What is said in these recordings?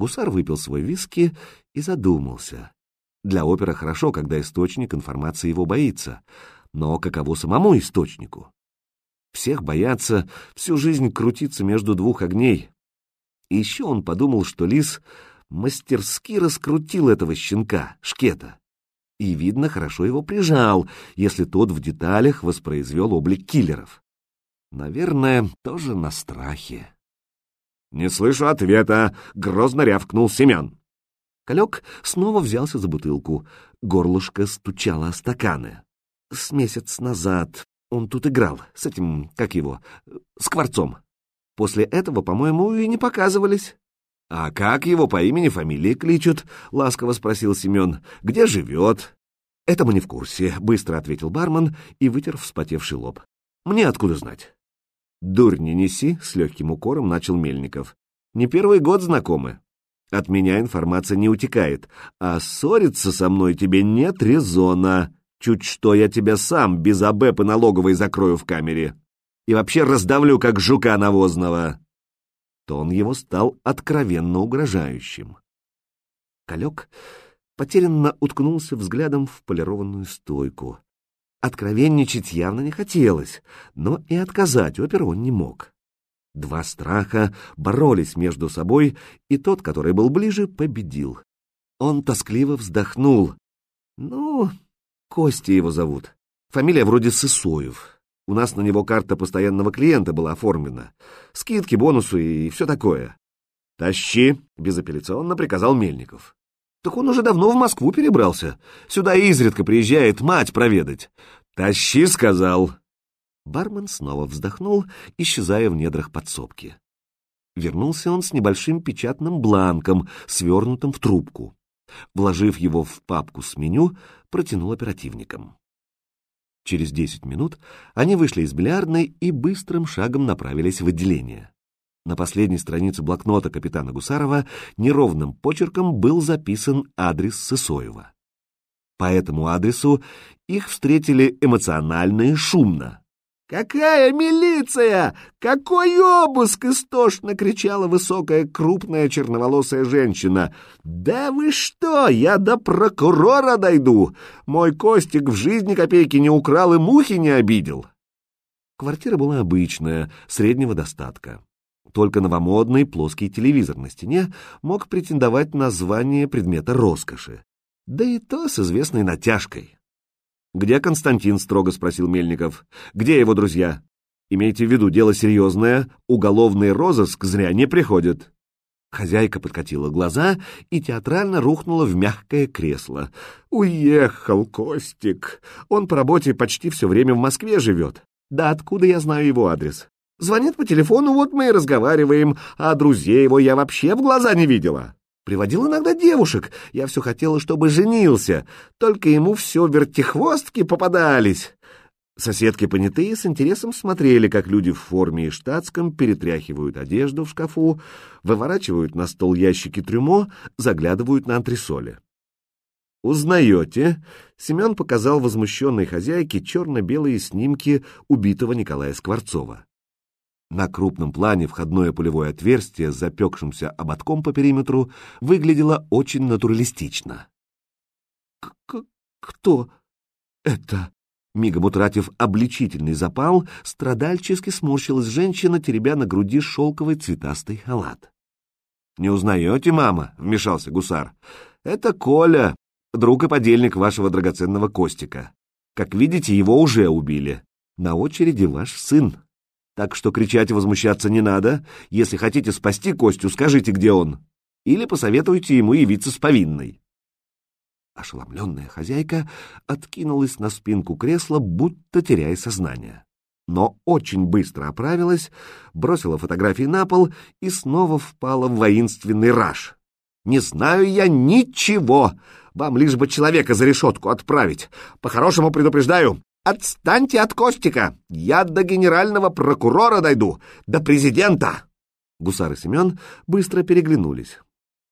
Гусар выпил свой виски и задумался. Для опера хорошо, когда источник информации его боится, но каково самому источнику? Всех боятся, всю жизнь крутиться между двух огней. И еще он подумал, что лис мастерски раскрутил этого щенка, шкета. И, видно, хорошо его прижал, если тот в деталях воспроизвел облик киллеров. Наверное, тоже на страхе. «Не слышу ответа!» — грозно рявкнул Семен. Калек снова взялся за бутылку. Горлышко стучало о стаканы. С месяц назад он тут играл, с этим, как его, скворцом. После этого, по-моему, и не показывались. — А как его по имени-фамилии кличут? — ласково спросил Семен. — Где живет? — Это мы не в курсе, — быстро ответил бармен и вытер вспотевший лоб. — Мне откуда знать? — Дурь не неси, — с легким укором начал Мельников. — Не первый год знакомы. От меня информация не утекает, а ссориться со мной тебе нет резона. Чуть что я тебя сам без АБ по налоговой закрою в камере. И вообще раздавлю, как жука навозного. Тон его стал откровенно угрожающим. Калек потерянно уткнулся взглядом в полированную стойку. Откровенничать явно не хотелось, но и отказать оперу он не мог. Два страха боролись между собой, и тот, который был ближе, победил. Он тоскливо вздохнул. Ну, Костя его зовут. Фамилия вроде Сысоев. У нас на него карта постоянного клиента была оформлена. Скидки, бонусы и все такое. «Тащи!» — безапелляционно приказал Мельников. «Так он уже давно в Москву перебрался. Сюда изредка приезжает мать проведать. Тащи!» — сказал. Бармен снова вздохнул, исчезая в недрах подсобки. Вернулся он с небольшим печатным бланком, свернутым в трубку. Вложив его в папку с меню, протянул оперативникам. Через десять минут они вышли из бильярдной и быстрым шагом направились в отделение. На последней странице блокнота капитана Гусарова неровным почерком был записан адрес Сысоева. По этому адресу их встретили эмоционально и шумно. «Какая милиция? Какой обыск?» — истошно кричала высокая, крупная, черноволосая женщина. «Да вы что? Я до прокурора дойду! Мой Костик в жизни копейки не украл и мухи не обидел!» Квартира была обычная, среднего достатка. Только новомодный плоский телевизор на стене мог претендовать на звание предмета роскоши. Да и то с известной натяжкой. «Где Константин?» — строго спросил Мельников. «Где его друзья?» «Имейте в виду, дело серьезное, уголовный розыск зря не приходит». Хозяйка подкатила глаза и театрально рухнула в мягкое кресло. «Уехал Костик. Он по работе почти все время в Москве живет. Да откуда я знаю его адрес? Звонит по телефону, вот мы и разговариваем, а друзей его я вообще в глаза не видела». Приводил иногда девушек. Я все хотела, чтобы женился. Только ему все вертихвостки попадались. Соседки понятые с интересом смотрели, как люди в форме и штатском перетряхивают одежду в шкафу, выворачивают на стол ящики трюмо, заглядывают на антресоли. «Узнаете?» — Семен показал возмущенной хозяйке черно-белые снимки убитого Николая Скворцова. На крупном плане входное пулевое отверстие с запекшимся ободком по периметру выглядело очень натуралистично. «Кто это?» Мигом утратив обличительный запал, страдальчески сморщилась женщина, теребя на груди шелковый цветастый халат. «Не узнаете, мама?» — вмешался гусар. «Это Коля, друг и подельник вашего драгоценного Костика. Как видите, его уже убили. На очереди ваш сын». Так что кричать и возмущаться не надо. Если хотите спасти Костю, скажите, где он. Или посоветуйте ему явиться с повинной. Ошеломленная хозяйка откинулась на спинку кресла, будто теряя сознание. Но очень быстро оправилась, бросила фотографии на пол и снова впала в воинственный раж. «Не знаю я ничего! Вам лишь бы человека за решетку отправить. По-хорошему предупреждаю, Отстаньте от Костика! Я до генерального прокурора дойду, до президента!» Гусар и Семен быстро переглянулись.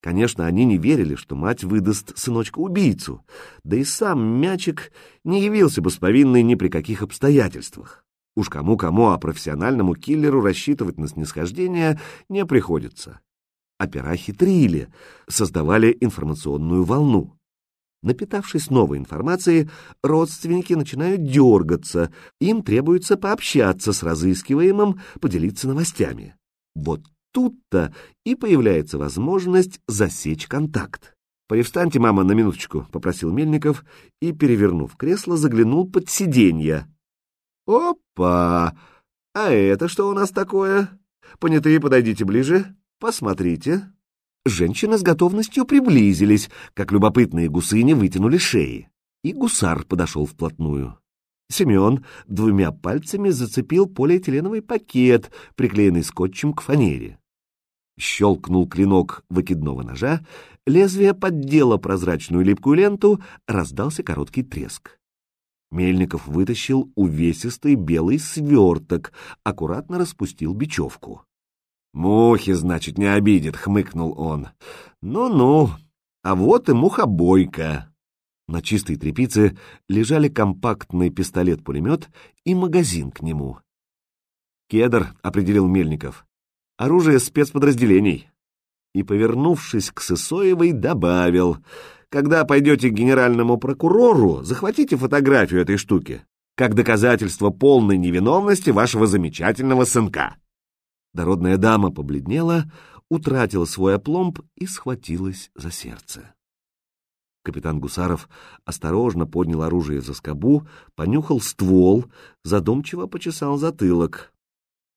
Конечно, они не верили, что мать выдаст сыночка-убийцу, да и сам мячик не явился бы с повинной ни при каких обстоятельствах. Уж кому-кому, а профессиональному киллеру рассчитывать на снисхождение не приходится. опера хитрили, создавали информационную волну. Напитавшись новой информацией, родственники начинают дергаться, им требуется пообщаться с разыскиваемым, поделиться новостями. Вот тут-то и появляется возможность засечь контакт. «Привстаньте, мама, на минуточку», — попросил Мельников и, перевернув кресло, заглянул под сиденье. «Опа! А это что у нас такое? Понятые, подойдите ближе, посмотрите». Женщины с готовностью приблизились, как любопытные гусыни вытянули шеи. И гусар подошел вплотную. Семен двумя пальцами зацепил полиэтиленовый пакет, приклеенный скотчем к фанере. Щелкнул клинок выкидного ножа, лезвие поддело прозрачную липкую ленту, раздался короткий треск. Мельников вытащил увесистый белый сверток, аккуратно распустил бечевку. «Мухи, значит, не обидит», — хмыкнул он. «Ну-ну, а вот и мухобойка». На чистой тряпице лежали компактный пистолет-пулемет и магазин к нему. «Кедр», — определил Мельников. «Оружие спецподразделений». И, повернувшись к Сысоевой, добавил, «Когда пойдете к генеральному прокурору, захватите фотографию этой штуки, как доказательство полной невиновности вашего замечательного сынка». Дородная дама побледнела, утратила свой опломб и схватилась за сердце. Капитан Гусаров осторожно поднял оружие за скобу, понюхал ствол, задумчиво почесал затылок.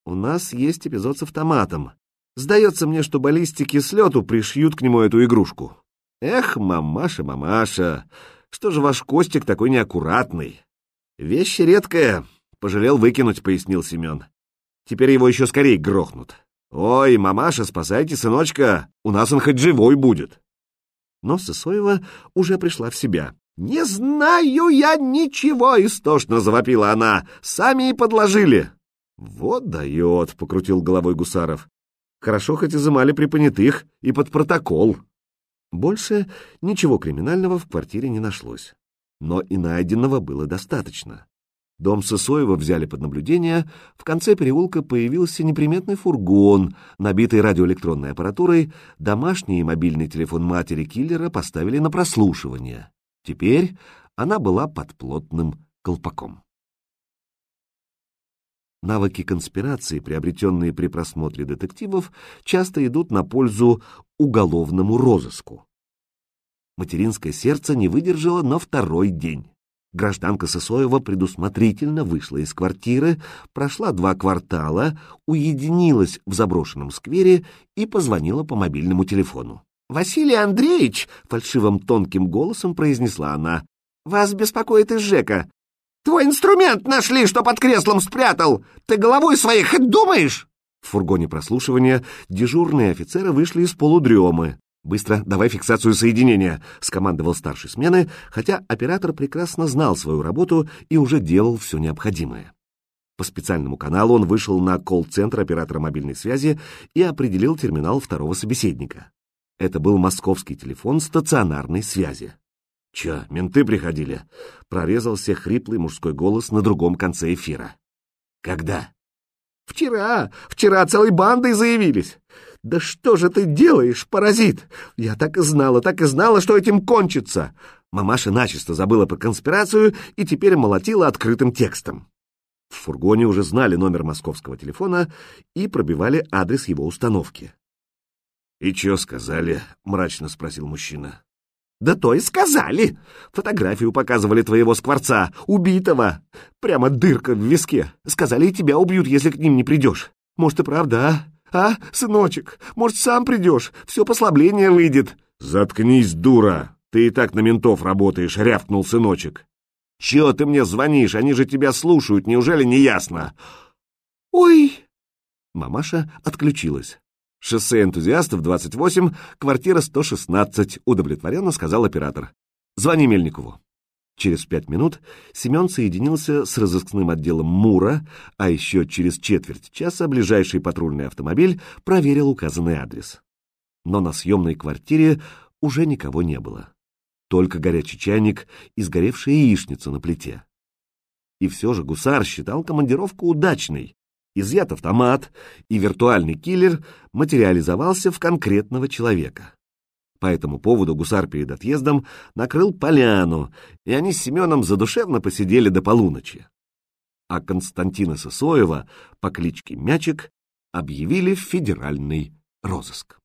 «У нас есть эпизод с автоматом. Сдается мне, что баллистики с лету пришьют к нему эту игрушку. Эх, мамаша, мамаша, что же ваш Костик такой неаккуратный? Вещь редкая, пожалел выкинуть, пояснил Семен. Теперь его еще скорее грохнут. Ой, мамаша, спасайте сыночка, у нас он хоть живой будет. Но Сысоева уже пришла в себя. «Не знаю я ничего!» — истошно завопила она. «Сами и подложили!» «Вот дает!» — покрутил головой Гусаров. «Хорошо хоть изымали при понятых и под протокол». Больше ничего криминального в квартире не нашлось. Но и найденного было достаточно. Дом Сысоева взяли под наблюдение, в конце переулка появился неприметный фургон, набитый радиоэлектронной аппаратурой, домашний и мобильный телефон матери киллера поставили на прослушивание. Теперь она была под плотным колпаком. Навыки конспирации, приобретенные при просмотре детективов, часто идут на пользу уголовному розыску. Материнское сердце не выдержало на второй день. Гражданка Сысоева предусмотрительно вышла из квартиры, прошла два квартала, уединилась в заброшенном сквере и позвонила по мобильному телефону. «Василий Андреевич!» — фальшивым тонким голосом произнесла она. «Вас беспокоит из. Твой инструмент нашли, что под креслом спрятал! Ты головой хоть думаешь?» В фургоне прослушивания дежурные офицеры вышли из полудремы. «Быстро давай фиксацию соединения», — скомандовал старший смены, хотя оператор прекрасно знал свою работу и уже делал все необходимое. По специальному каналу он вышел на колл-центр оператора мобильной связи и определил терминал второго собеседника. Это был московский телефон стационарной связи. «Че, менты приходили?» — прорезался хриплый мужской голос на другом конце эфира. «Когда?» «Вчера! Вчера целой бандой заявились! «Да что же ты делаешь, паразит? Я так и знала, так и знала, что этим кончится!» Мамаша начисто забыла про конспирацию и теперь молотила открытым текстом. В фургоне уже знали номер московского телефона и пробивали адрес его установки. «И чё сказали?» — мрачно спросил мужчина. «Да то и сказали! Фотографию показывали твоего скворца, убитого! Прямо дырка в виске! Сказали, и тебя убьют, если к ним не придешь! Может, и правда, а? А, сыночек, может, сам придешь? Все послабление выйдет. Заткнись, дура. Ты и так на ментов работаешь, рявкнул сыночек. Чего ты мне звонишь? Они же тебя слушают, неужели не ясно? Ой! Мамаша отключилась. Шоссе энтузиастов 28, квартира 116, удовлетворенно сказал оператор. Звони Мельникову. Через пять минут Семен соединился с разыскным отделом МУРа, а еще через четверть часа ближайший патрульный автомобиль проверил указанный адрес. Но на съемной квартире уже никого не было. Только горячий чайник и сгоревшая яичница на плите. И все же гусар считал командировку удачной. Изъят автомат, и виртуальный киллер материализовался в конкретного человека. По этому поводу гусар перед отъездом накрыл поляну, и они с Семеном задушевно посидели до полуночи. А Константина Сосоева по кличке Мячик объявили в федеральный розыск.